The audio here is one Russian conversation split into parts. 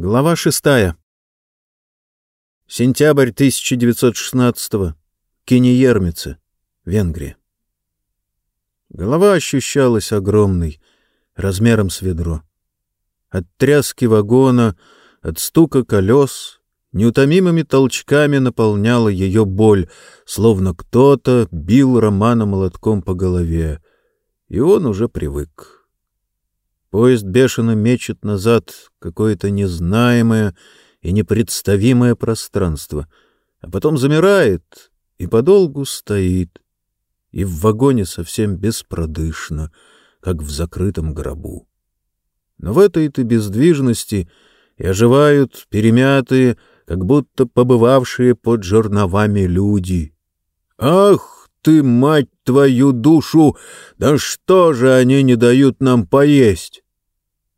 Глава шестая. Сентябрь 1916-го. Кениермице, Венгрия. Голова ощущалась огромной, размером с ведро. От тряски вагона, от стука колес, неутомимыми толчками наполняла ее боль, словно кто-то бил Романа молотком по голове, и он уже привык. Поезд бешено мечет назад какое-то незнаемое и непредставимое пространство, а потом замирает и подолгу стоит, и в вагоне совсем беспродышно, как в закрытом гробу. Но в этой-то бездвижности и оживают перемятые, как будто побывавшие под жерновами люди. Ах ты, мать твою душу! Да что же они не дают нам поесть?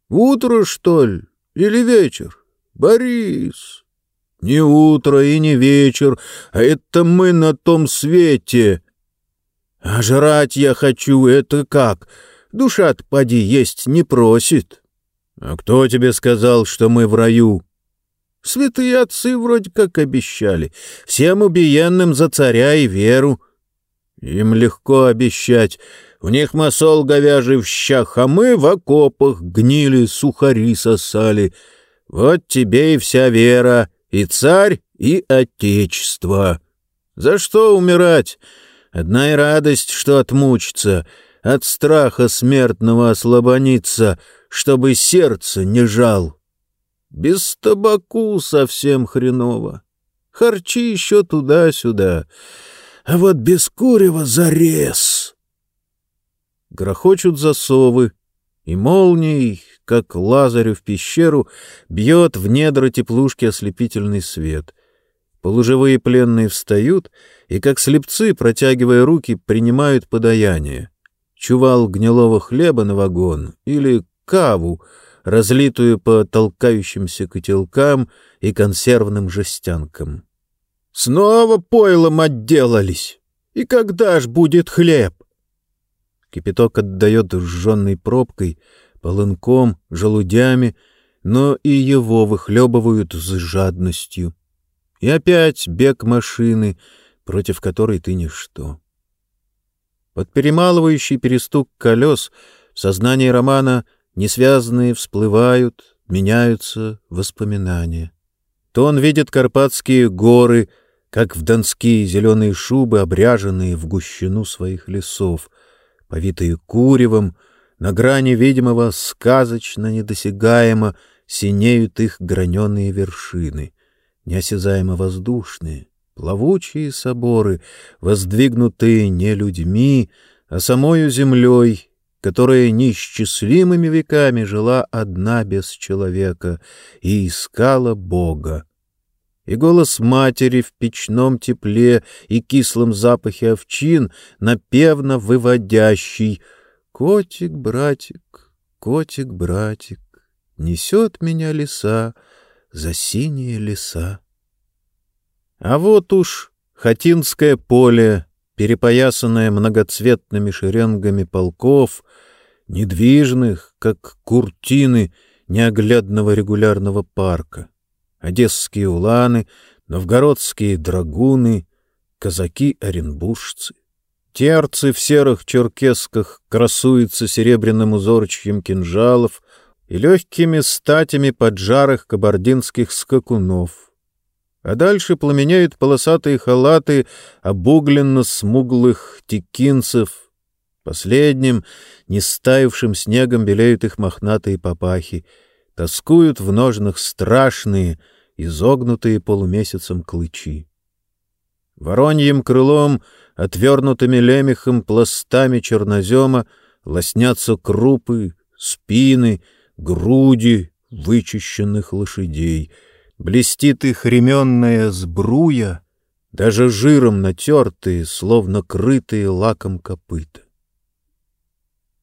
Утро, что ли? Или вечер? Борис! Не утро и не вечер, а это мы на том свете. А жрать я хочу, это как? Душа-то поди есть не просит. А кто тебе сказал, что мы в раю? Святые отцы вроде как обещали, всем убиенным за царя и веру. Им легко обещать. В них масол говяжий в щах, а мы в окопах гнили, сухари сосали. Вот тебе и вся вера, и царь, и отечество. За что умирать? Одна и радость, что отмучиться, от страха смертного ослабониться, чтобы сердце не жал. Без табаку совсем хреново. Харчи еще туда-сюда а вот без курева зарез. Грохочут засовы, и молнией, как лазарю в пещеру, бьет в недра теплушки ослепительный свет. Полуживые пленные встают и, как слепцы, протягивая руки, принимают подаяние. Чувал гнилого хлеба на вагон или каву, разлитую по толкающимся котелкам и консервным жестянкам. Снова пойлом отделались. И когда ж будет хлеб? Кипяток отдает жженной пробкой, полынком, желудями, но и его выхлебывают с жадностью. И опять бег машины, против которой ты ничто. Под перемалывающий перестук колес в сознании Романа несвязанные всплывают, меняются воспоминания. То он видит Карпатские горы, как в донские зеленые шубы, обряженные в гущину своих лесов, повитые куревом, на грани видимого сказочно недосягаемо синеют их граненые вершины, неосязаемо воздушные, плавучие соборы, воздвигнутые не людьми, а самою землей, которая неисчислимыми веками жила одна без человека и искала Бога и голос матери в печном тепле и кислом запахе овчин, напевно выводящий «Котик, братик, котик, братик, несет меня леса за синие леса». А вот уж Хатинское поле, перепоясанное многоцветными шеренгами полков, недвижных, как куртины неоглядного регулярного парка одесские уланы, новгородские драгуны, казаки-оренбуржцы. Терцы в серых черкесках красуются серебряным узорчьем кинжалов и легкими статями поджарых кабардинских скакунов. А дальше пламеняют полосатые халаты обугленно-смуглых текинцев. Последним, не стаившим снегом, белеют их мохнатые папахи — тоскуют в ножнах страшные, изогнутые полумесяцем клычи. Вороньим крылом, отвернутыми лемехом пластами чернозема, лоснятся крупы, спины, груди вычищенных лошадей. Блестит их ременная сбруя, даже жиром натертые, словно крытые лаком копыта.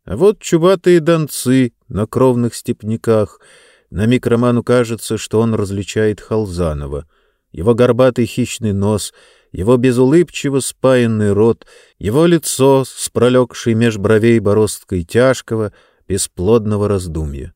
А вот чубатые донцы на кровных степняках — на миг Роману кажется, что он различает Халзанова. Его горбатый хищный нос, его безулыбчиво спаянный рот, его лицо с пролегшей меж бровей бороздкой тяжкого, бесплодного раздумья.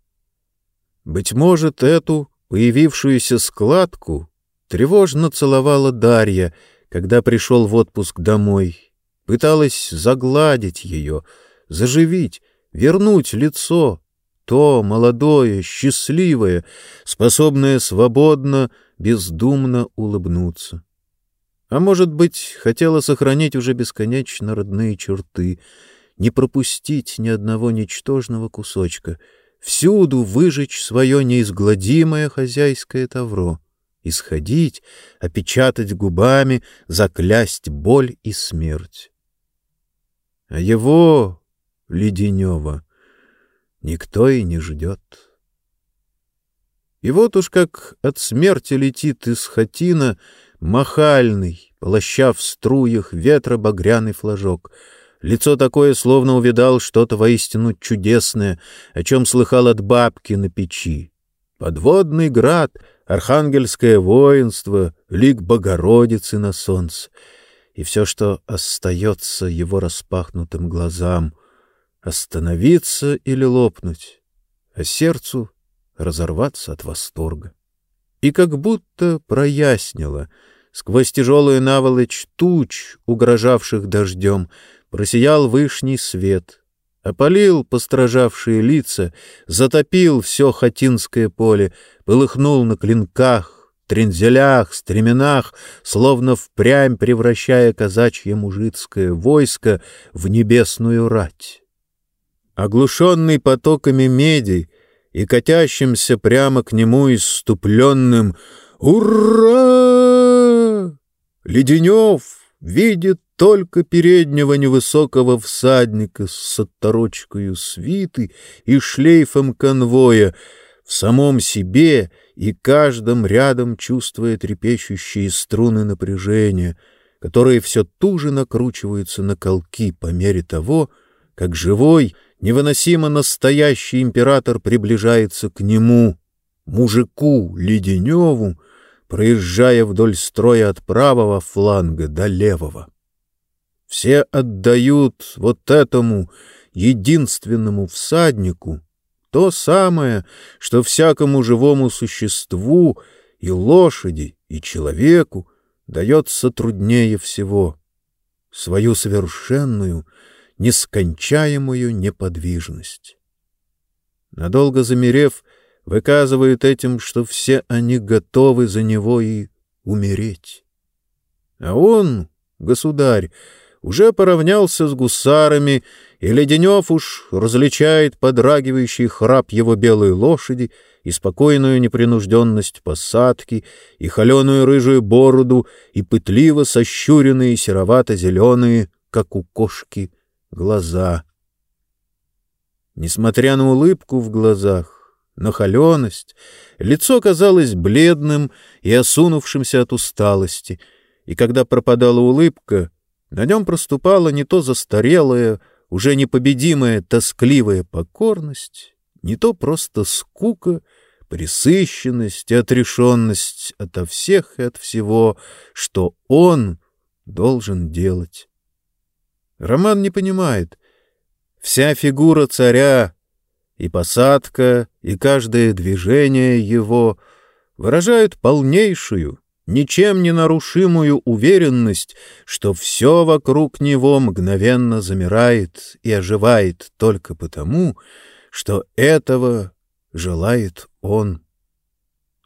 Быть может, эту Появившуюся складку тревожно целовала Дарья, когда пришел в отпуск домой. Пыталась загладить ее, заживить, вернуть лицо, то молодое, счастливое, способное свободно, бездумно улыбнуться. А может быть, хотела сохранить уже бесконечно родные черты, не пропустить ни одного ничтожного кусочка, всюду выжечь свое неизгладимое хозяйское тавро, исходить, опечатать губами, заклясть боль и смерть. А его, Леденева, никто и не ждет. И вот уж как от смерти летит из хатина махальный, полоща в струях ветра багряный флажок. Лицо такое, словно увидал что-то воистину чудесное, о чем слыхал от бабки на печи. Подводный град, архангельское воинство, лик Богородицы на солнце. И все, что остается его распахнутым глазам — остановиться или лопнуть, а сердцу разорваться от восторга. И как будто прояснило, сквозь тяжелую наволочь туч, угрожавших дождем, просиял вышний свет, опалил постражавшие лица, затопил все хатинское поле, полыхнул на клинках, трензелях, стременах, словно впрямь превращая казачье мужицкое войско в небесную рать. Оглушенный потоками меди, и катящимся прямо к нему иступленным «Ура!» Леденев видит только переднего невысокого всадника с оторочкою свиты и шлейфом конвоя, в самом себе и каждом рядом чувствуя трепещущие струны напряжения, которые все туже накручиваются на колки по мере того, как живой — Невыносимо настоящий император приближается к нему, мужику Леденеву, проезжая вдоль строя от правого фланга до левого. Все отдают вот этому единственному всаднику то самое, что всякому живому существу и лошади, и человеку дается труднее всего — свою совершенную, нескончаемую неподвижность. Надолго замерев, выказывают этим, что все они готовы за него и умереть. А он, государь, уже поравнялся с гусарами, и Леденев уж различает подрагивающий храп его белой лошади и спокойную непринужденность посадки, и холеную рыжую бороду, и пытливо сощуренные серовато-зеленые, как у кошки, глаза. Несмотря на улыбку в глазах, на холеность, лицо казалось бледным и осунувшимся от усталости, и когда пропадала улыбка, на нем проступала не то застарелая, уже непобедимая тоскливая покорность, не то просто скука, пресыщенность и отрешенность ото всех и от всего, что он должен делать. Роман не понимает. Вся фигура царя, и посадка, и каждое движение его выражают полнейшую, ничем не нарушимую уверенность, что все вокруг него мгновенно замирает и оживает только потому, что этого желает он.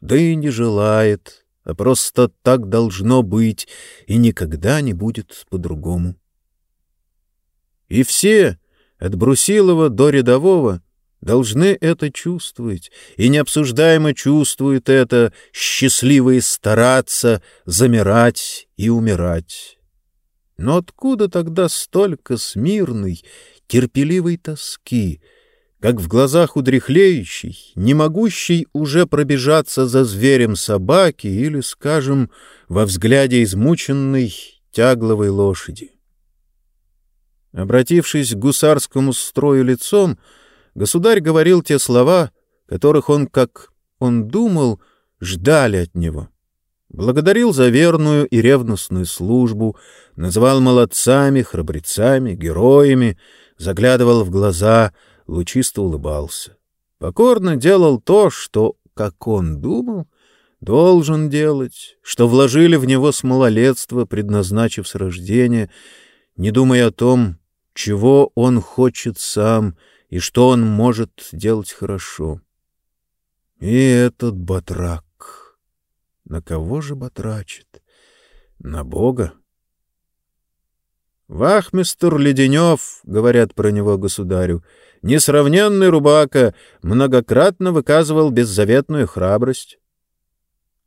Да и не желает, а просто так должно быть и никогда не будет по-другому. И все, от Брусилова до рядового, должны это чувствовать, и необсуждаемо чувствуют это, счастливые стараться, замирать и умирать. Но откуда тогда столько смирной, терпеливой тоски, как в глазах удряхлеющей, не могущей уже пробежаться за зверем собаки или, скажем, во взгляде измученной тягловой лошади? Обратившись к гусарскому строю лицом, государь говорил те слова, которых он, как он думал, ждали от него. Благодарил за верную и ревностную службу, называл молодцами, храбрецами, героями, заглядывал в глаза, лучисто улыбался. Покорно делал то, что как он думал, должен делать, что вложили в него с малолетства, предназначив с рождения, не думая о том, чего он хочет сам и что он может делать хорошо. И этот батрак. На кого же батрачит? На Бога? Вахмистр Леденев, говорят про него государю, несравненный рубака, многократно выказывал беззаветную храбрость.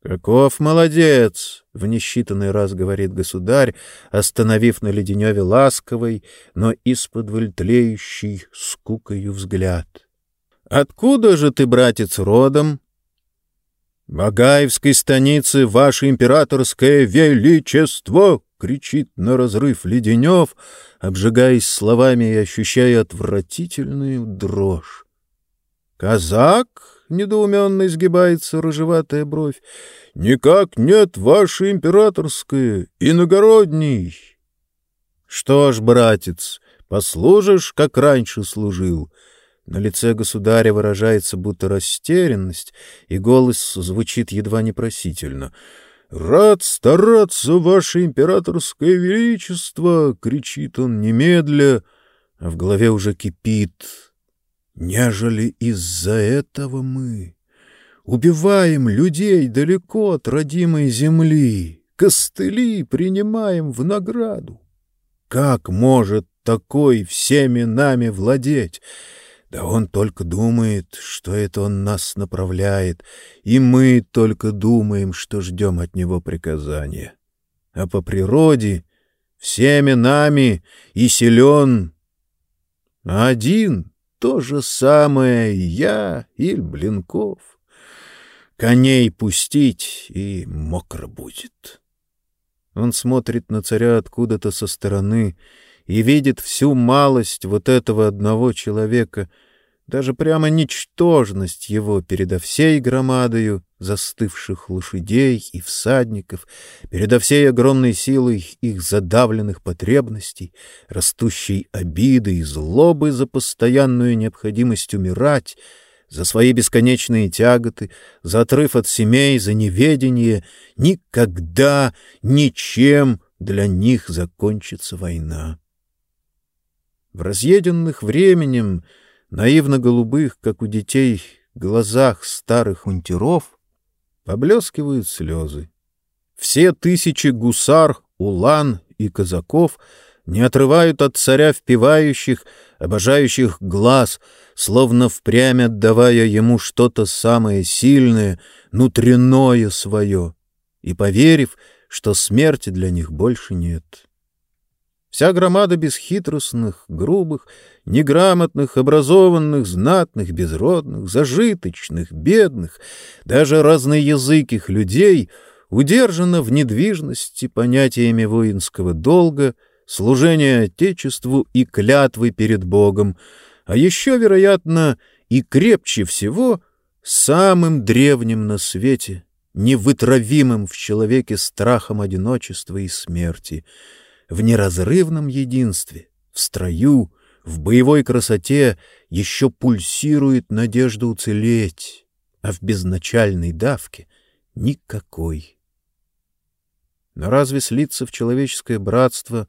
«Каков молодец!» — в несчитанный раз говорит государь, остановив на Леденеве ласковый, но из-под тлеющий скукою взгляд. «Откуда же ты, братец, родом?» «Багаевской станицы, ваше императорское величество!» — кричит на разрыв Леденев, обжигаясь словами и ощущая отвратительную дрожь. «Казак?» — недоуменно изгибается рыжеватая бровь. «Никак нет, ваше императорское, иногородний!» «Что ж, братец, послужишь, как раньше служил». На лице государя выражается будто растерянность, и голос звучит едва непросительно — «Рад стараться, ваше императорское величество!» — кричит он немедля, а в голове уже кипит. «Нежели из-за этого мы убиваем людей далеко от родимой земли, костыли принимаем в награду. Как может такой всеми нами владеть?» Да он только думает, что это он нас направляет, и мы только думаем, что ждем от него приказания. А по природе всеми нами и силен один то же самое я или Блинков. Коней пустить, и мокро будет. Он смотрит на царя откуда-то со стороны и видит всю малость вот этого одного человека, даже прямо ничтожность его передо всей громадою застывших лошадей и всадников, передо всей огромной силой их задавленных потребностей, растущей обиды и злобы за постоянную необходимость умирать, за свои бесконечные тяготы, за отрыв от семей, за неведение, никогда ничем для них закончится война. В разъеденных временем, наивно-голубых, как у детей, глазах старых унтеров поблескивают слезы. Все тысячи гусар, улан и казаков не отрывают от царя впивающих, обожающих глаз, словно впрямь отдавая ему что-то самое сильное, внутреннее свое, и поверив, что смерти для них больше нет. Вся громада бесхитростных, грубых, неграмотных, образованных, знатных, безродных, зажиточных, бедных, даже разноязыких людей удержана в недвижности понятиями воинского долга, служения Отечеству и клятвы перед Богом, а еще, вероятно, и крепче всего самым древним на свете, невытравимым в человеке страхом одиночества и смерти — в неразрывном единстве, в строю, в боевой красоте еще пульсирует надежда уцелеть, а в безначальной давке — никакой. Но разве слиться в человеческое братство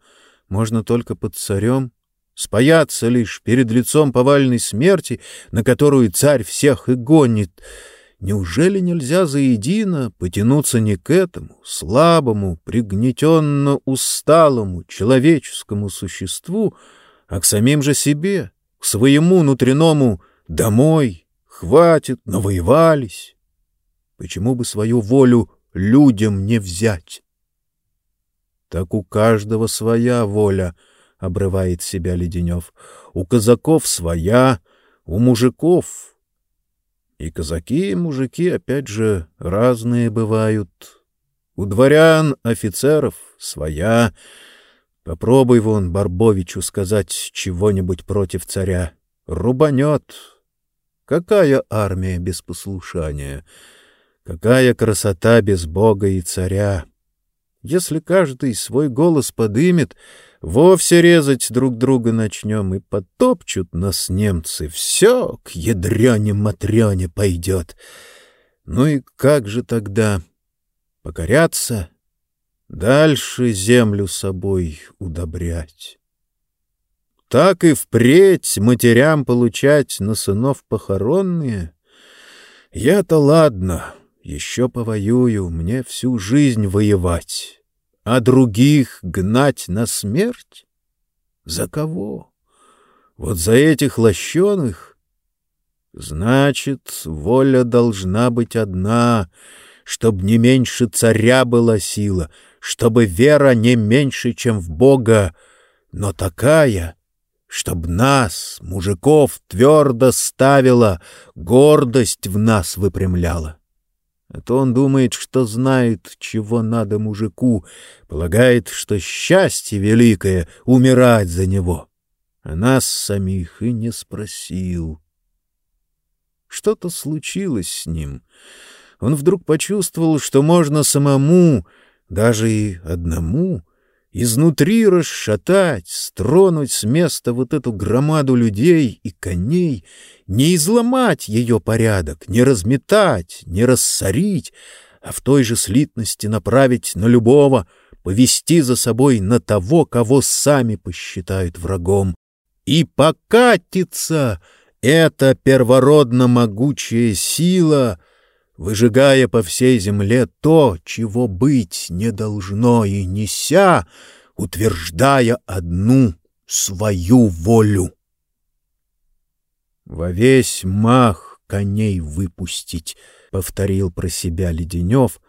можно только под царем, спаяться лишь перед лицом повальной смерти, на которую царь всех и гонит — Неужели нельзя заедино потянуться не к этому слабому, пригнетенно усталому человеческому существу, а к самим же себе, к своему внутреннему «домой», «хватит», «навоевались»? Почему бы свою волю людям не взять? Так у каждого своя воля, — обрывает себя Леденев. У казаков своя, у мужиков и казаки, и мужики, опять же, разные бывают. У дворян, офицеров своя. Попробуй вон Барбовичу сказать чего-нибудь против царя. Рубанет. Какая армия без послушания? Какая красота без Бога и царя? Если каждый свой голос подымет, вовсе резать друг друга начнем, и потопчут нас немцы. Все к ядрёне-матрёне пойдет. Ну и как же тогда? Покоряться? Дальше землю собой удобрять? Так и впредь матерям получать на сынов похоронные? Я-то ладно, еще повоюю, мне всю жизнь воевать, а других гнать на смерть? За кого? Вот за этих лощеных? Значит, воля должна быть одна, чтоб не меньше царя была сила, чтобы вера не меньше, чем в Бога, но такая, чтоб нас, мужиков, твердо ставила, гордость в нас выпрямляла. А то он думает, что знает, чего надо мужику, полагает, что счастье великое — умирать за него. А нас самих и не спросил. Что-то случилось с ним. Он вдруг почувствовал, что можно самому, даже и одному, изнутри расшатать, стронуть с места вот эту громаду людей и коней, не изломать ее порядок, не разметать, не рассорить, а в той же слитности направить на любого, повести за собой на того, кого сами посчитают врагом. И покатится эта первородно могучая сила, выжигая по всей земле то, чего быть не должно, и неся, утверждая одну свою волю. «Во весь мах коней выпустить», — повторил про себя Леденев,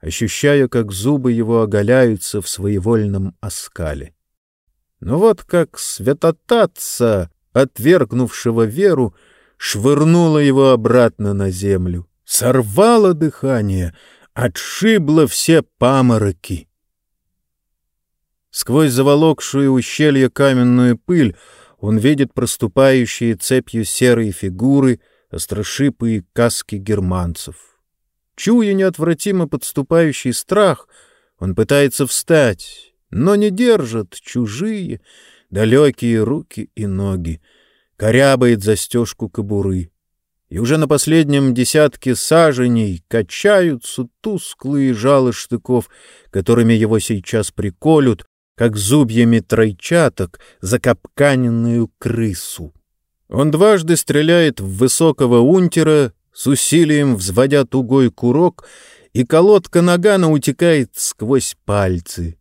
ощущая, как зубы его оголяются в своевольном оскале. Но вот как святотатца отвергнувшего веру, швырнула его обратно на землю, сорвала дыхание, отшибла все памороки. Сквозь заволокшую ущелье каменную пыль он видит проступающие цепью серые фигуры, острошипые каски германцев. Чуя неотвратимо подступающий страх, он пытается встать, но не держат чужие, далекие руки и ноги, корябает застежку кобуры. И уже на последнем десятке саженей качаются тусклые жалы штыков, которыми его сейчас приколют, как зубьями тройчаток, закапканенную крысу. Он дважды стреляет в высокого унтера, с усилием взводя тугой курок, и колодка нагана утекает сквозь пальцы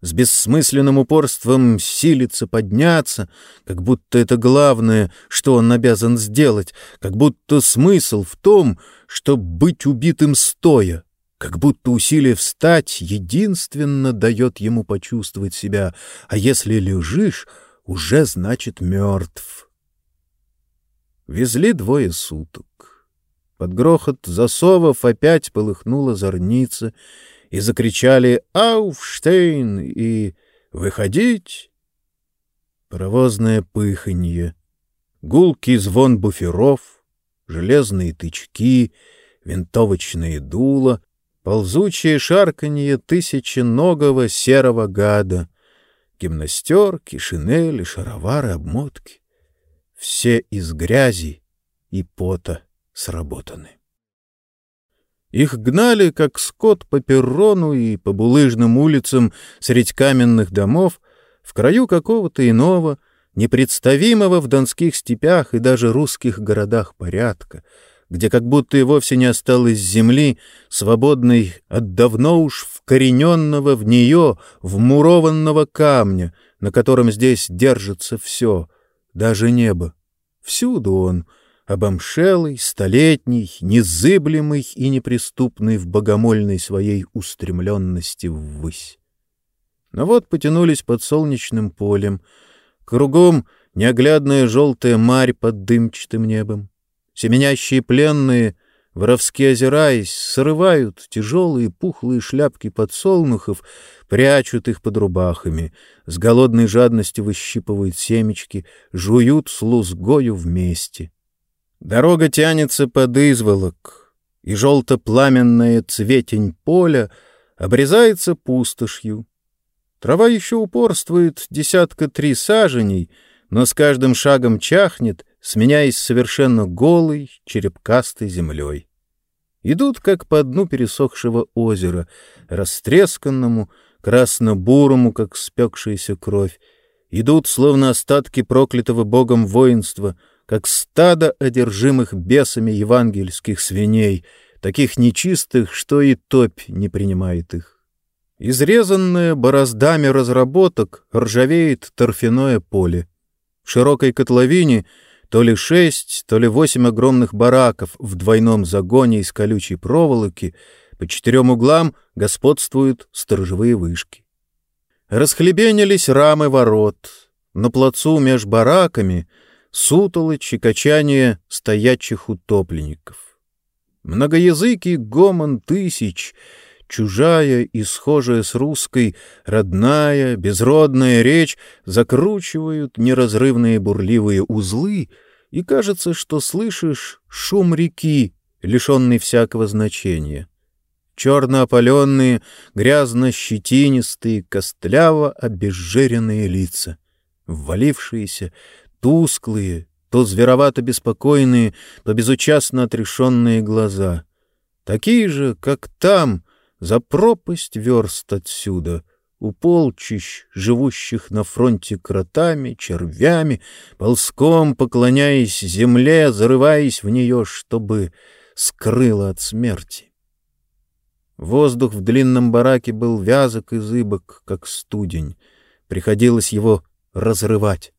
с бессмысленным упорством силится подняться, как будто это главное, что он обязан сделать, как будто смысл в том, чтобы быть убитым стоя, как будто усилие встать единственно дает ему почувствовать себя, а если лежишь, уже значит мертв. Везли двое суток. Под грохот засовов опять полыхнула зорница — и закричали «Ауфштейн!» и «Выходить!» Паровозное пыханье, гулкий звон буферов, железные тычки, винтовочные дула, ползучее шарканье тысяченогого серого гада, гимнастерки, шинели, шаровары, обмотки — все из грязи и пота сработаны. Их гнали, как скот, по перрону и по булыжным улицам средь каменных домов, в краю какого-то иного, непредставимого в донских степях и даже русских городах порядка, где как будто и вовсе не осталось земли, свободной от давно уж вкорененного в нее, вмурованного камня, на котором здесь держится все, даже небо. Всюду он — обомшелый, столетний, незыблемый и неприступный в богомольной своей устремленности ввысь. Но вот потянулись под солнечным полем, кругом неоглядная желтая марь под дымчатым небом. Семенящие пленные, воровски озираясь, срывают тяжелые пухлые шляпки подсолнухов, прячут их под рубахами, с голодной жадностью выщипывают семечки, жуют с лузгою вместе — Дорога тянется под изволок, и желто-пламенная цветень поля обрезается пустошью. Трава еще упорствует десятка три саженей, но с каждым шагом чахнет, сменяясь совершенно голой, черепкастой землей. идут как по дну пересохшего озера, растресканному, красно-бурому, как спекшаяся кровь, идут, словно остатки проклятого богом воинства, как стадо одержимых бесами евангельских свиней, таких нечистых, что и топь не принимает их. Изрезанное бороздами разработок ржавеет торфяное поле. В широкой котловине то ли шесть, то ли восемь огромных бараков в двойном загоне из колючей проволоки, по четырем углам господствуют сторожевые вышки. Расхлебенились рамы ворот. На плацу меж бараками сутолочь и качание стоячих утопленников. Многоязыкий гомон тысяч, чужая и схожая с русской, родная, безродная речь закручивают неразрывные бурливые узлы, и кажется, что слышишь шум реки, лишенный всякого значения черно-опаленные, грязно-щетинистые, костляво обезжиренные лица, ввалившиеся, тусклые, то зверовато беспокойные, то безучастно отрешенные глаза, такие же, как там, за пропасть верст отсюда, у полчищ, живущих на фронте кротами, червями, ползком поклоняясь земле, зарываясь в нее, чтобы скрыла от смерти. Воздух в длинном бараке был вязок и зыбок, как студень. Приходилось его разрывать.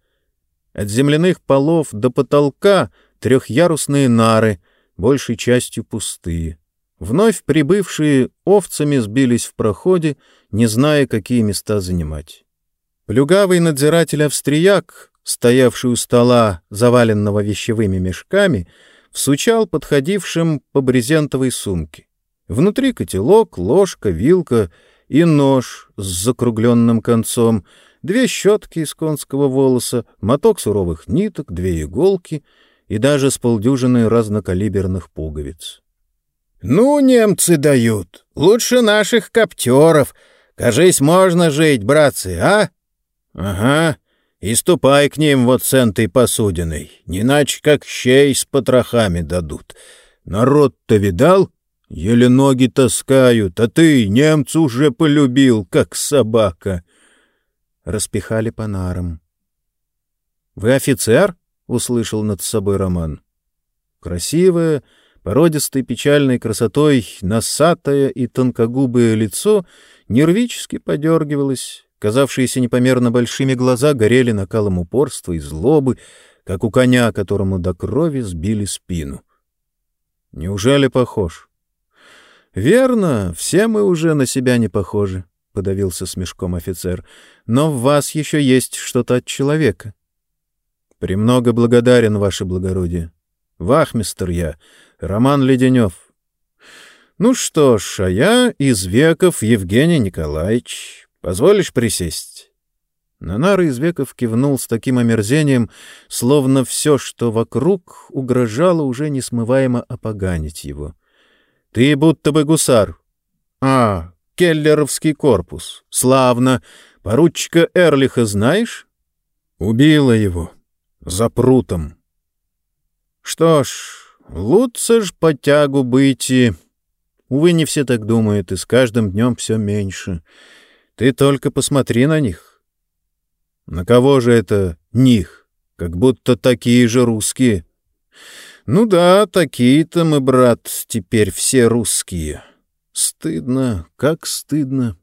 От земляных полов до потолка трехъярусные нары, большей частью пустые. Вновь прибывшие овцами сбились в проходе, не зная, какие места занимать. Плюгавый надзиратель-австрияк, стоявший у стола, заваленного вещевыми мешками, всучал подходившим по брезентовой сумке. Внутри котелок, ложка, вилка и нож с закругленным концом, две щетки из конского волоса, моток суровых ниток, две иголки и даже с полдюжины разнокалиберных пуговиц. — Ну, немцы дают. Лучше наших коптеров. Кажись, можно жить, братцы, а? — Ага. И ступай к ним вот с этой посудиной, не как щей с потрохами дадут. Народ-то видал? Еле ноги таскают, а ты немцу уже полюбил, как собака. Распихали по нарам. — Вы офицер? — услышал над собой Роман. Красивое, породистой печальной красотой, носатое и тонкогубое лицо нервически подергивалось, казавшиеся непомерно большими глаза горели накалом упорства и злобы, как у коня, которому до крови сбили спину. Неужели похож? «Верно, все мы уже на себя не похожи», — подавился смешком офицер. «Но в вас еще есть что-то от человека». «Премного благодарен, ваше благородие. Вахмистер я, Роман Леденев». «Ну что ж, а я из веков Евгений Николаевич. Позволишь присесть?» Нанар из веков кивнул с таким омерзением, словно все, что вокруг, угрожало уже несмываемо опоганить его. Ты будто бы гусар. А, Келлеровский корпус. Славно. Поручика Эрлиха знаешь? Убила его. За прутом. Что ж, лучше ж по тягу быть и... Увы, не все так думают, и с каждым днем все меньше. Ты только посмотри на них. На кого же это них? Как будто такие же русские. Ну да, такие-то мы, брат, теперь все русские. Стыдно, как стыдно.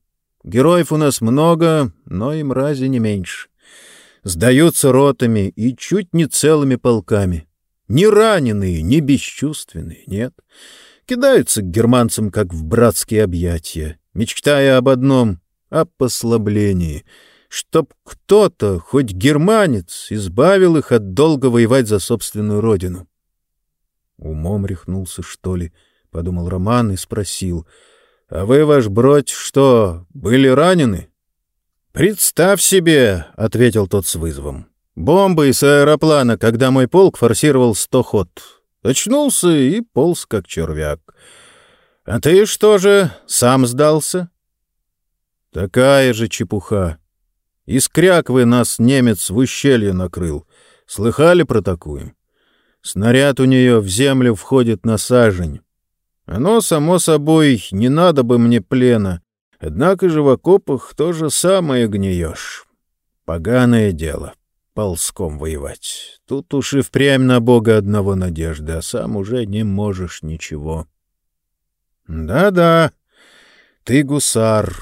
Героев у нас много, но и мрази не меньше. Сдаются ротами и чуть не целыми полками. Не раненые, не бесчувственные, нет. Кидаются к германцам, как в братские объятия, мечтая об одном — о послаблении — чтоб кто-то, хоть германец, избавил их от долга воевать за собственную родину. Умом рехнулся, что ли, — подумал Роман и спросил. — А вы, ваш бродь, что, были ранены? — Представь себе, — ответил тот с вызовом. — Бомбы из аэроплана, когда мой полк форсировал сто ход. Очнулся и полз, как червяк. — А ты что же, сам сдался? — Такая же чепуха. Из кряквы нас немец в ущелье накрыл. Слыхали про такую? Снаряд у нее в землю входит на сажень. Оно, само собой, не надо бы мне плена, однако же в окопах то же самое гниешь. Поганое дело ползком воевать. Тут уж и впрямь на Бога одного надежды, а сам уже не можешь ничего. Да-да, ты гусар.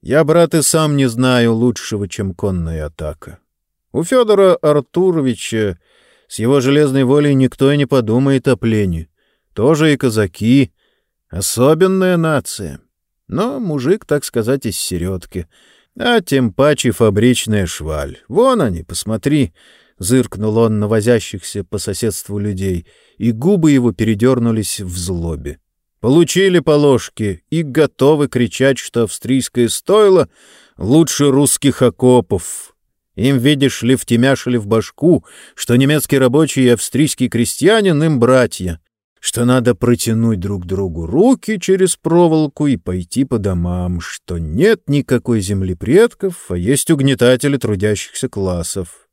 Я, брат, и сам не знаю лучшего, чем конная атака. У Федора Артуровича с его железной волей никто и не подумает о плене. Тоже и казаки. Особенная нация. Но мужик, так сказать, из середки — а тем паче фабричная шваль. Вон они, посмотри!» — зыркнул он на возящихся по соседству людей, и губы его передернулись в злобе. Получили по ложке и готовы кричать, что австрийское стойло лучше русских окопов. Им, видишь ли, втемяшили в башку, что немецкий рабочий и австрийский крестьянин им братья, что надо протянуть друг другу руки через проволоку и пойти по домам, что нет никакой земли предков, а есть угнетатели трудящихся классов.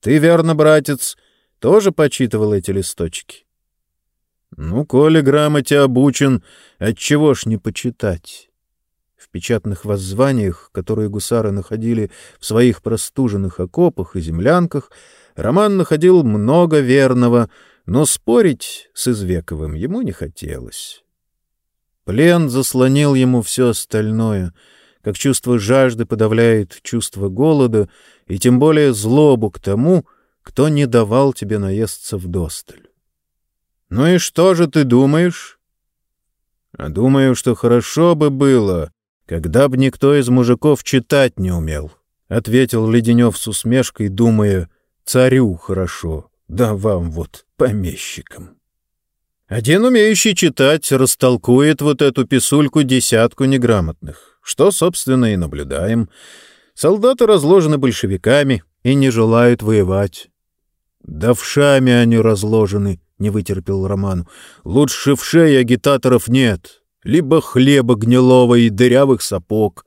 Ты, верно, братец, тоже почитывал эти листочки? Ну, коли грамоте обучен, отчего ж не почитать? В печатных воззваниях, которые гусары находили в своих простуженных окопах и землянках, Роман находил много верного — но спорить с Извековым ему не хотелось. Плен заслонил ему все остальное, как чувство жажды подавляет чувство голода и тем более злобу к тому, кто не давал тебе наесться вдосталь. «Ну и что же ты думаешь?» «А думаю, что хорошо бы было, когда б никто из мужиков читать не умел», — ответил Леденев с усмешкой, думая, «царю хорошо, да вам вот помещикам. Один умеющий читать растолкует вот эту писульку десятку неграмотных, что, собственно, и наблюдаем. Солдаты разложены большевиками и не желают воевать. Да вшами они разложены, — не вытерпел Роман. Лучше вшей агитаторов нет, либо хлеба гнилого и дырявых сапог.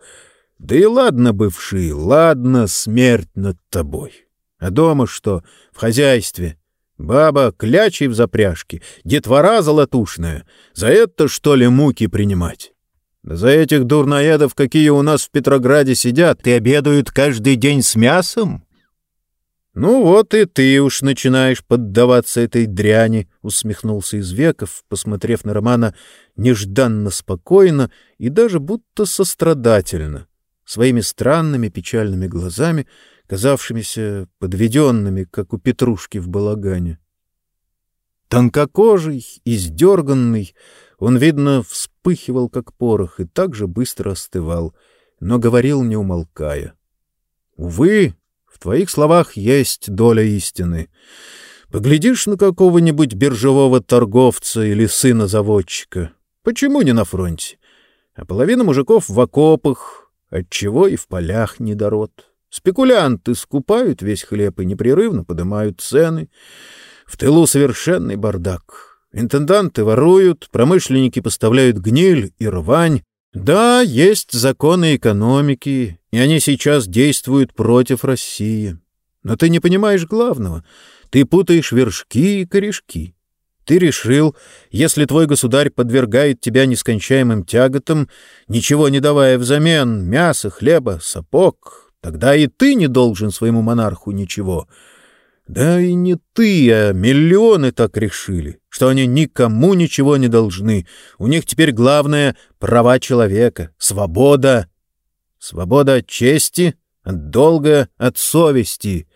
Да и ладно бывший, ладно смерть над тобой. А дома что? В хозяйстве. Баба клячей в запряжке, детвора золотушная. За это, что ли, муки принимать? Да за этих дурноедов, какие у нас в Петрограде сидят, и обедают каждый день с мясом? Ну вот и ты уж начинаешь поддаваться этой дряни, — усмехнулся Извеков, посмотрев на Романа нежданно спокойно и даже будто сострадательно, своими странными печальными глазами — казавшимися подведенными, как у петрушки в балагане. Тонкокожий, издерганный, он, видно, вспыхивал, как порох, и так же быстро остывал, но говорил, не умолкая. «Увы, в твоих словах есть доля истины. Поглядишь на какого-нибудь биржевого торговца или сына заводчика. Почему не на фронте? А половина мужиков в окопах, отчего и в полях недород». Спекулянты скупают весь хлеб и непрерывно поднимают цены. В тылу совершенный бардак. Интенданты воруют, промышленники поставляют гниль и рвань. Да, есть законы экономики, и они сейчас действуют против России. Но ты не понимаешь главного. Ты путаешь вершки и корешки. Ты решил, если твой государь подвергает тебя нескончаемым тяготам, ничего не давая взамен мяса, хлеба, сапог, Тогда и ты не должен своему монарху ничего. Да и не ты, а миллионы так решили, что они никому ничего не должны. У них теперь главное — права человека, свобода. Свобода от чести, от долга, от совести.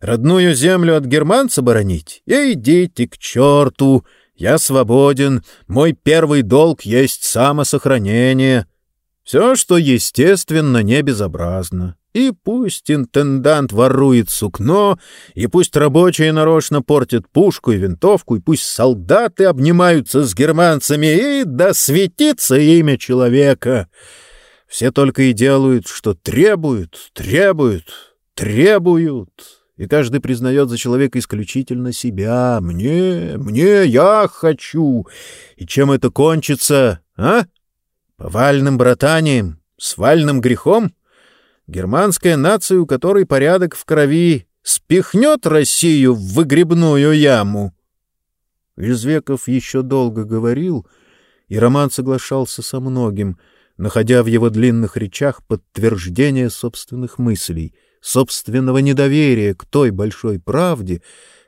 Родную землю от германца боронить? Идите к черту! Я свободен, мой первый долг есть самосохранение. Все, что естественно, не безобразно. И пусть интендант ворует сукно, и пусть рабочие нарочно портят пушку и винтовку, и пусть солдаты обнимаются с германцами, и да светится имя человека. Все только и делают, что требуют, требуют, требуют. И каждый признает за человека исключительно себя. Мне, мне, я хочу. И чем это кончится, а? Повальным братанием, свальным грехом? Германская нация, у которой порядок в крови, спихнет Россию в выгребную яму. Извеков еще долго говорил, и Роман соглашался со многим, находя в его длинных речах подтверждение собственных мыслей, собственного недоверия к той большой правде,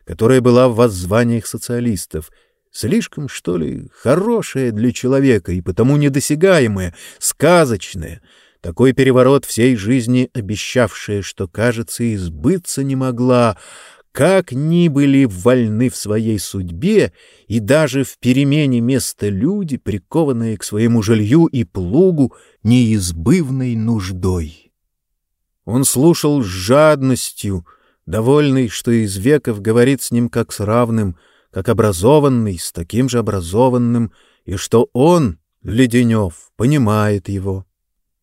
которая была в воззваниях социалистов, слишком, что ли, хорошая для человека и потому недосягаемая, сказочная, такой переворот всей жизни обещавшая, что, кажется, и сбыться не могла, как ни были вольны в своей судьбе, и даже в перемене места люди, прикованные к своему жилью и плугу неизбывной нуждой. Он слушал с жадностью, довольный, что из веков говорит с ним как с равным, как образованный с таким же образованным, и что он, Леденев, понимает его.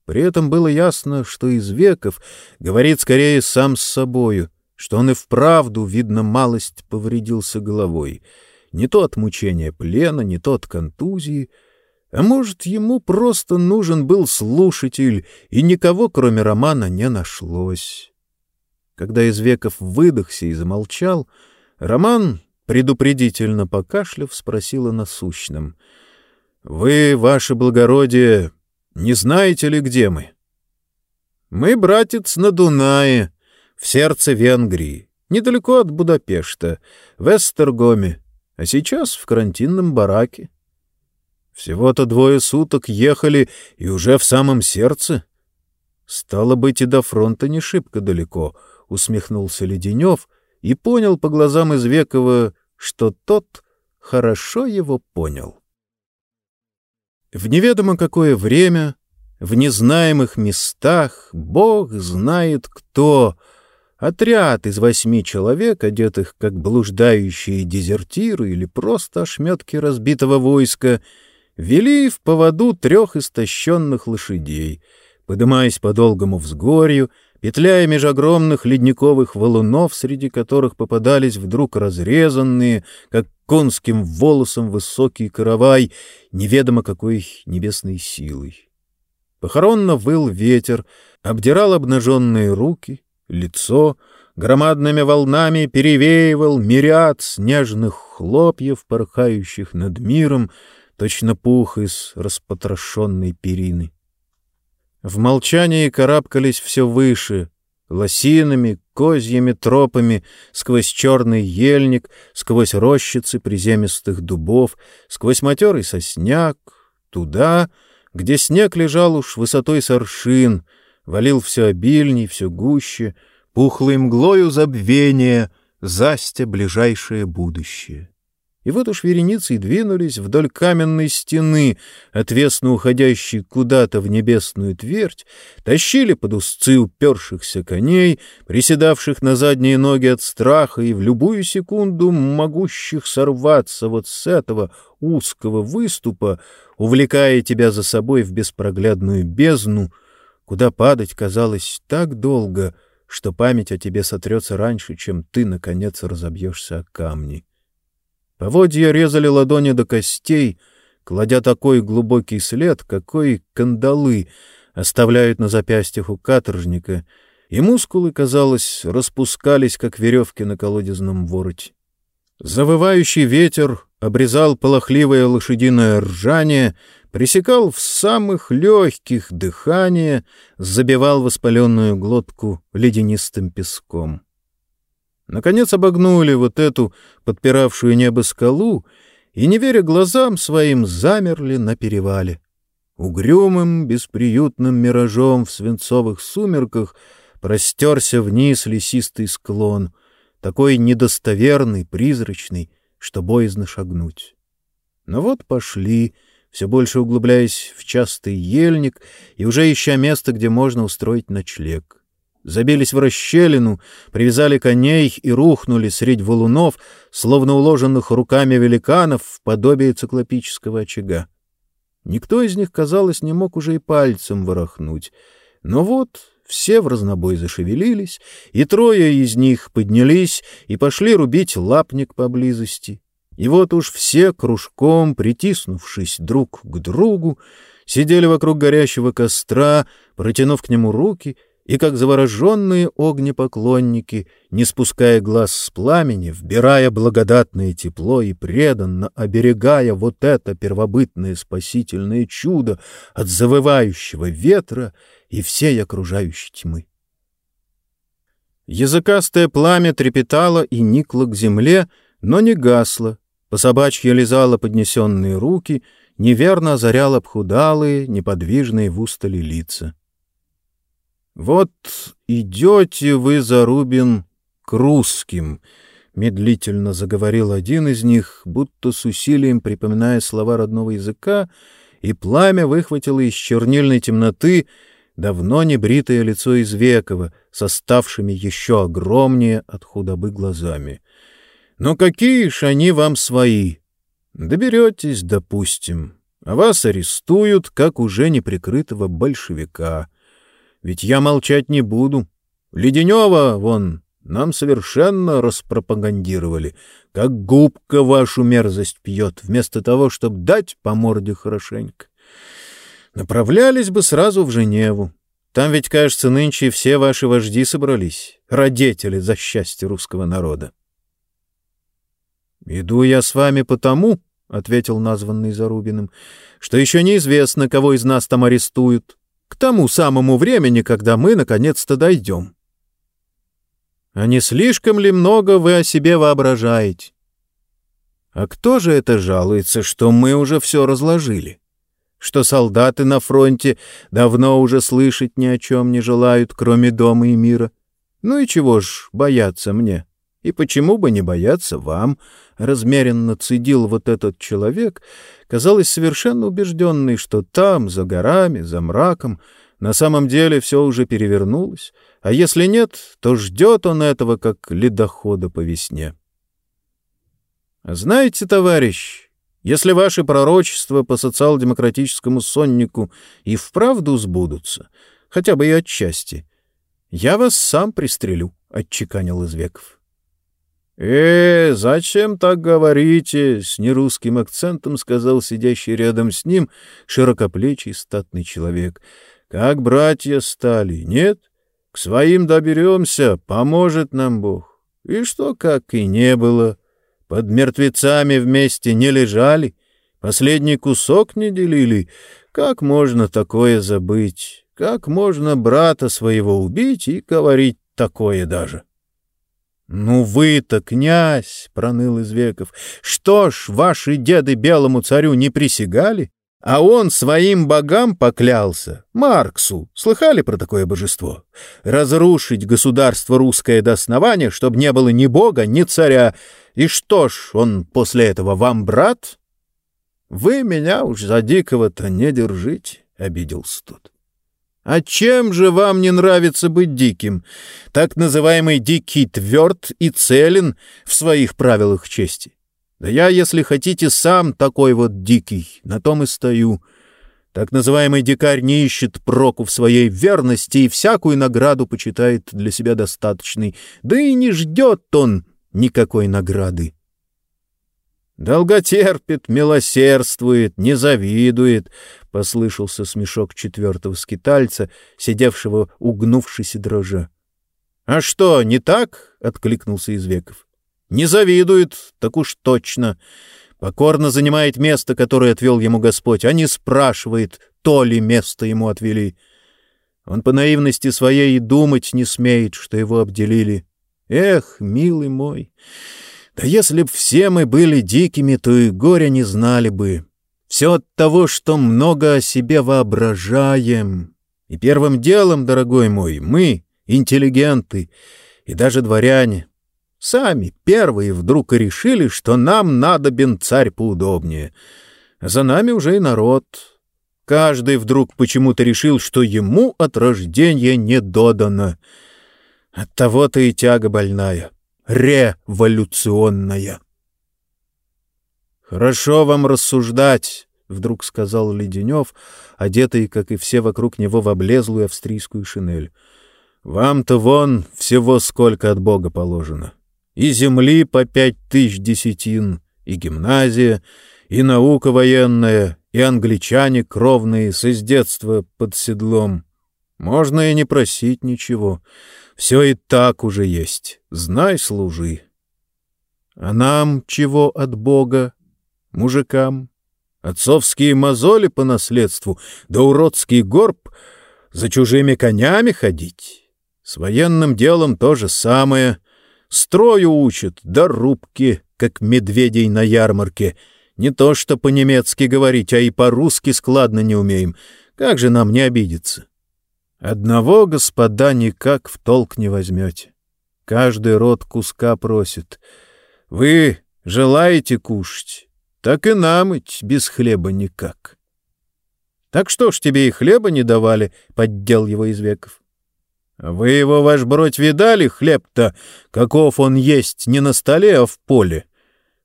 При этом было ясно, что из веков говорит скорее сам с собою — что он и вправду, видно, малость повредился головой. Не то от мучения плена, не то от контузии. А может, ему просто нужен был слушатель, и никого, кроме Романа, не нашлось. Когда из веков выдохся и замолчал, Роман, предупредительно покашляв, спросил о насущном. — Вы, ваше благородие, не знаете ли, где мы? — Мы, братец, на Дунае, в сердце Венгрии, недалеко от Будапешта, в Эстергоме, а сейчас в карантинном бараке. Всего-то двое суток ехали и уже в самом сердце. Стало быть, и до фронта не шибко далеко, — усмехнулся Леденев и понял по глазам Извекова, что тот хорошо его понял. В неведомо какое время, в незнаемых местах, Бог знает кто — Отряд из восьми человек, одетых как блуждающие дезертиры или просто ошметки разбитого войска, вели в поводу трех истощенных лошадей, подымаясь по долгому взгорью, петляя меж огромных ледниковых валунов, среди которых попадались вдруг разрезанные, как конским волосом высокий каравай, неведомо какой небесной силой. Похоронно выл ветер, обдирал обнаженные руки — Лицо громадными волнами перевеивал мириад снежных хлопьев, порхающих над миром, точно пух из распотрошенной перины. В молчании карабкались все выше, лосинами, козьими тропами, сквозь черный ельник, сквозь рощицы приземистых дубов, сквозь матерый сосняк, туда, где снег лежал уж высотой соршин — валил все обильней, все гуще, пухлой мглою забвения, застя ближайшее будущее. И вот уж вереницы двинулись вдоль каменной стены, отвесно уходящей куда-то в небесную твердь, тащили под узцы упершихся коней, приседавших на задние ноги от страха и в любую секунду могущих сорваться вот с этого узкого выступа, увлекая тебя за собой в беспроглядную бездну — куда падать казалось так долго, что память о тебе сотрется раньше, чем ты, наконец, разобьешься о камни. Поводья резали ладони до костей, кладя такой глубокий след, какой кандалы оставляют на запястьях у каторжника, и мускулы, казалось, распускались, как веревки на колодезном вороте. Завывающий ветер обрезал полохливое лошадиное ржание — пресекал в самых легких дыхание, забивал воспаленную глотку ледянистым песком. Наконец обогнули вот эту подпиравшую небо скалу и, не веря глазам своим, замерли на перевале. Угрюмым, бесприютным миражом в свинцовых сумерках простерся вниз лесистый склон, такой недостоверный, призрачный, что боязно шагнуть. Но вот пошли — все больше углубляясь в частый ельник и уже ища место, где можно устроить ночлег. Забились в расщелину, привязали коней и рухнули средь валунов, словно уложенных руками великанов в подобие циклопического очага. Никто из них, казалось, не мог уже и пальцем ворохнуть. Но вот все в разнобой зашевелились, и трое из них поднялись и пошли рубить лапник поблизости. И вот уж все кружком, притиснувшись друг к другу, сидели вокруг горящего костра, протянув к нему руки и как завороженные огнепоклонники, не спуская глаз с пламени, вбирая благодатное тепло и преданно оберегая вот это первобытное спасительное чудо от завывающего ветра и всей окружающей тьмы. Языкастое пламя трепетало и никло к земле, но не гасло, по собачьи лизало поднесенные руки, неверно озарял обхудалые, неподвижные в устали лица. «Вот идете вы, Зарубин, к русским», — медлительно заговорил один из них, будто с усилием припоминая слова родного языка, и пламя выхватило из чернильной темноты давно не бритое лицо Извекова со ставшими еще огромнее от худобы глазами. «Но какие ж они вам свои? Доберетесь, допустим, а вас арестуют, как уже неприкрытого большевика». Ведь я молчать не буду. Леденева, вон, нам совершенно распропагандировали, как губка вашу мерзость пьет, вместо того, чтобы дать по морде хорошенько. Направлялись бы сразу в Женеву. Там ведь, кажется, нынче все ваши вожди собрались, родители за счастье русского народа. — Иду я с вами потому, — ответил названный Зарубиным, — что еще неизвестно, кого из нас там арестуют к тому самому времени, когда мы наконец-то дойдем. А не слишком ли много вы о себе воображаете? А кто же это жалуется, что мы уже все разложили? Что солдаты на фронте давно уже слышать ни о чем не желают, кроме дома и мира? Ну и чего ж бояться мне? И почему бы не бояться вам? Размеренно цедил вот этот человек, казалось совершенно убежденный, что там, за горами, за мраком, на самом деле все уже перевернулось, а если нет, то ждет он этого, как ледохода по весне. Знаете, товарищ, если ваши пророчества по социал-демократическому соннику и вправду сбудутся, хотя бы и отчасти, я вас сам пристрелю, — отчеканил Извеков. «Э, зачем так говорите?» — с нерусским акцентом сказал сидящий рядом с ним широкоплечий статный человек. «Как братья стали, нет? К своим доберемся, поможет нам Бог. И что, как и не было. Под мертвецами вместе не лежали, последний кусок не делили. Как можно такое забыть? Как можно брата своего убить и говорить такое даже?» «Ну вы-то, князь!» — проныл Извеков. «Что ж, ваши деды белому царю не присягали? А он своим богам поклялся, Марксу. Слыхали про такое божество? Разрушить государство русское до основания, чтобы не было ни бога, ни царя. И что ж, он после этого вам брат? Вы меня уж за дикого-то не держите, — обиделся тут. А чем же вам не нравится быть диким? Так называемый дикий тверд и целен в своих правилах чести. Да я, если хотите, сам такой вот дикий, на том и стою. Так называемый дикарь не ищет проку в своей верности и всякую награду почитает для себя достаточной, да и не ждет он никакой награды. Долготерпит, милосердствует, не завидует, — послышался смешок четвертого скитальца, сидевшего угнувшись и дрожа. — А что, не так? — откликнулся Извеков. — Не завидует, так уж точно. Покорно занимает место, которое отвел ему Господь, а не спрашивает, то ли место ему отвели. Он по наивности своей и думать не смеет, что его обделили. Эх, милый мой, да если б все мы были дикими, то и горя не знали бы. Все от того, что много о себе воображаем. И первым делом, дорогой мой, мы, интеллигенты и даже дворяне, сами первые вдруг решили, что нам надобен царь поудобнее. за нами уже и народ. Каждый вдруг почему-то решил, что ему от рождения не додано. Оттого-то и тяга больная, революционная. «Хорошо вам рассуждать», — вдруг сказал Леденев, одетый, как и все вокруг него, в облезлую австрийскую шинель. «Вам-то вон всего сколько от Бога положено. И земли по пять тысяч десятин, и гимназия, и наука военная, и англичане кровные с из детства под седлом. Можно и не просить ничего. Все и так уже есть. Знай, служи. А нам чего от Бога, мужикам? Отцовские мозоли по наследству, да уродский горб, за чужими конями ходить. С военным делом то же самое. Строю учат, да рубки, как медведей на ярмарке. Не то что по-немецки говорить, а и по-русски складно не умеем. Как же нам не обидеться? Одного, господа, никак в толк не возьмете. Каждый род куска просит. Вы желаете кушать? Так и нам идти без хлеба никак. Так что ж тебе и хлеба не давали, — поддел его Извеков. Вы его, ваш бродь, видали, хлеб-то, каков он есть, не на столе, а в поле?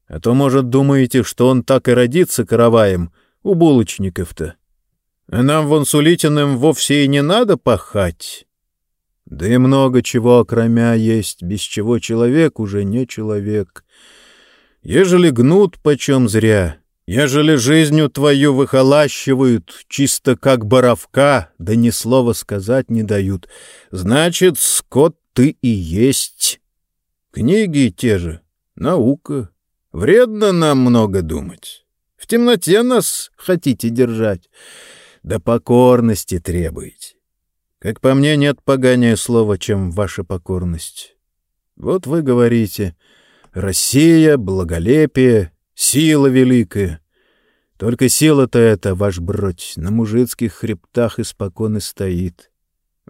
А то, может, думаете, что он так и родится караваем у булочников-то. А нам вон с Улитиным вовсе и не надо пахать. Да и много чего, окромя есть, без чего человек уже не человек. Ежели гнут почем зря, ежели жизнью твою выхолащивают, чисто как боровка, да ни слова сказать не дают, значит, скот ты и есть. Книги те же, наука. Вредно нам много думать. В темноте нас хотите держать до покорности требуете. Как по мне, нет поганее слова, чем ваша покорность. Вот вы говорите «Россия, благолепие, сила великая». Только сила-то эта, ваш бродь, на мужицких хребтах испокон и стоит.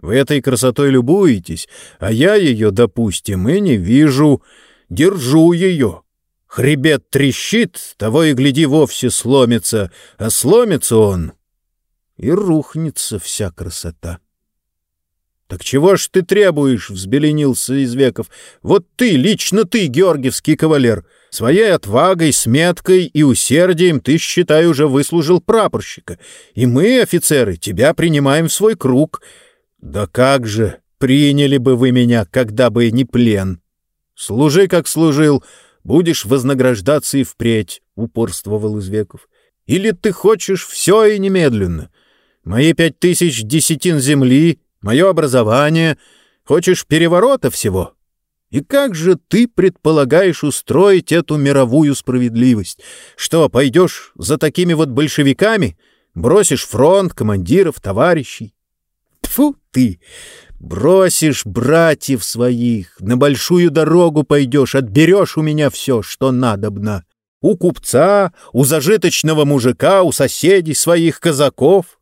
Вы этой красотой любуетесь, а я ее, допустим, и не вижу, держу ее. Хребет трещит, того и гляди вовсе сломится, а сломится он и рухнется вся красота. — Так чего ж ты требуешь? — взбеленился Извеков. — Вот ты, лично ты, георгиевский кавалер, своей отвагой, сметкой и усердием ты, считай, уже выслужил прапорщика. И мы, офицеры, тебя принимаем в свой круг. Да как же, приняли бы вы меня, когда бы не плен. Служи, как служил, будешь вознаграждаться и впредь, — упорствовал Извеков. Или ты хочешь все и немедленно? Мои пять тысяч десятин земли, мое образование. Хочешь переворота всего? И как же ты предполагаешь устроить эту мировую справедливость? Что, пойдешь за такими вот большевиками? Бросишь фронт, командиров, товарищей? Тфу ты! Бросишь братьев своих, на большую дорогу пойдешь, отберешь у меня все, что надобно. У купца, у зажиточного мужика, у соседей своих казаков.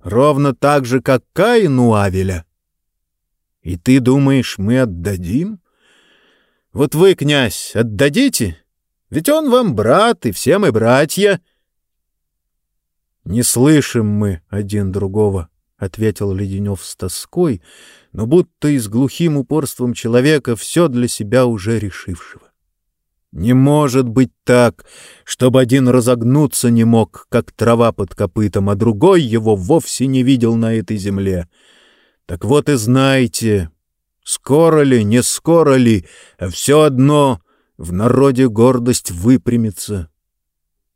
Ровно так же, как Каину Авеля. И ты думаешь, мы отдадим? Вот вы, князь, отдадите? Ведь он вам брат, и все мы братья. Не слышим мы один другого, — ответил Леденев с тоской, но будто и с глухим упорством человека, все для себя уже решившего. Не может быть так, чтобы один разогнуться не мог, как трава под копытом, а другой его вовсе не видел на этой земле. Так вот и знайте, скоро ли, не скоро ли, а все одно в народе гордость выпрямится.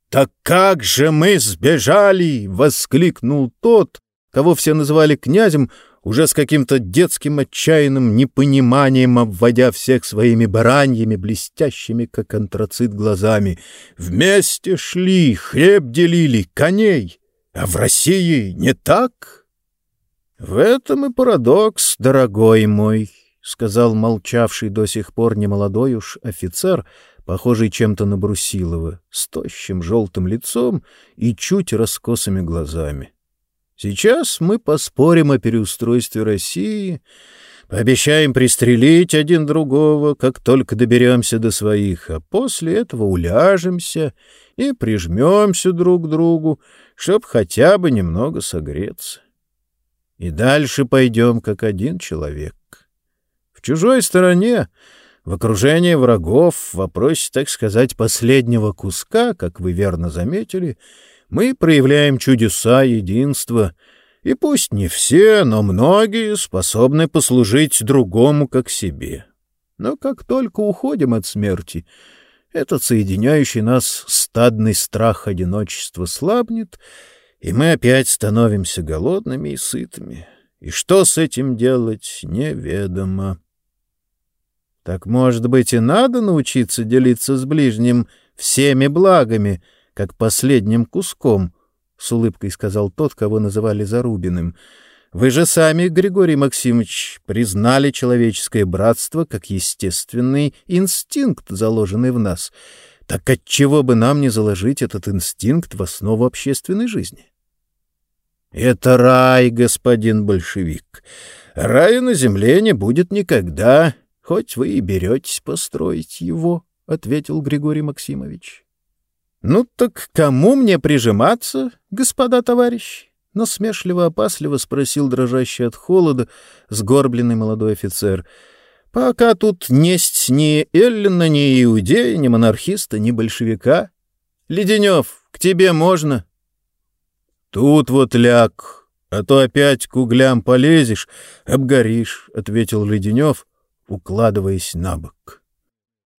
«Так как же мы сбежали!» — воскликнул тот, кого все называли князем, уже с каким-то детским отчаянным непониманием обводя всех своими бараньями, блестящими, как антрацит, глазами. Вместе шли, хлеб делили, коней. А в России не так? — В этом и парадокс, дорогой мой, — сказал молчавший до сих пор немолодой уж офицер, похожий чем-то на Брусилова, с тощим желтым лицом и чуть раскосыми глазами. Сейчас мы поспорим о переустройстве России, пообещаем пристрелить один другого, как только доберемся до своих, а после этого уляжемся и прижмемся друг к другу, чтоб хотя бы немного согреться. И дальше пойдем как один человек. В чужой стороне, в окружении врагов, в вопросе, так сказать, последнего куска, как вы верно заметили, — мы проявляем чудеса единства, и пусть не все, но многие способны послужить другому как себе. Но как только уходим от смерти, этот соединяющий нас стадный страх одиночества слабнет, и мы опять становимся голодными и сытыми. И что с этим делать, неведомо. Так, может быть, и надо научиться делиться с ближним всеми благами, как последним куском, — с улыбкой сказал тот, кого называли Зарубиным. — Вы же сами, Григорий Максимович, признали человеческое братство как естественный инстинкт, заложенный в нас. Так отчего бы нам не заложить этот инстинкт в основу общественной жизни? Это рай, господин большевик. Рая на земле не будет никогда, хоть вы и беретесь построить его, — ответил Григорий Максимович. — Ну так кому мне прижиматься, господа товарищи? — насмешливо-опасливо спросил дрожащий от холода сгорбленный молодой офицер. — Пока тут несть ни Эллина, ни Иудея, ни монархиста, ни большевика. Леденев, к тебе можно? — Тут вот ляг, а то опять к углям полезешь, обгоришь, — ответил Леденев, укладываясь на бок.